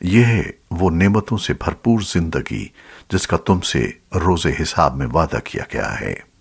یہ ہے وہ نعمتوں سے بھرپور زندگی جس کا تم سے روز حساب میں وعدہ کیا گیا ہے۔